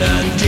and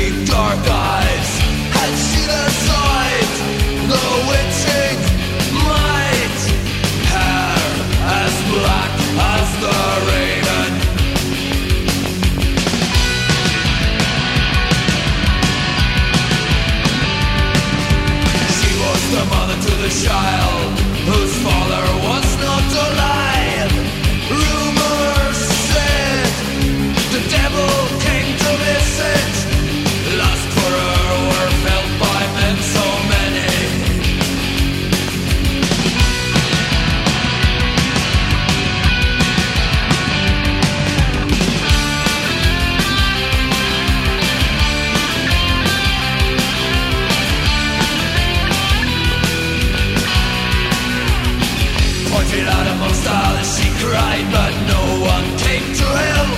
Out amongst all she cried, but no one came to help.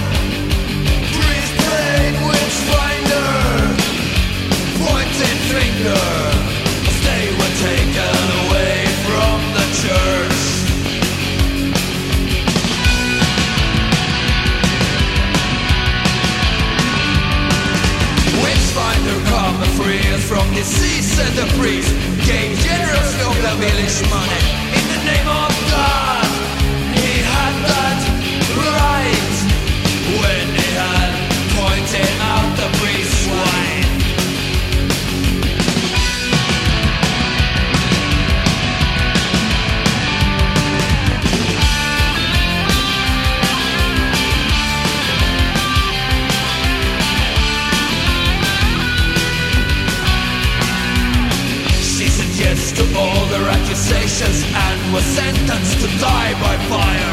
Breeze played witchfinder, pointed finger. They were taken away from the church. Witchfinder come free from disease, said the priest. Gave generous of the village money. God. accusations and was sentenced to die by fire.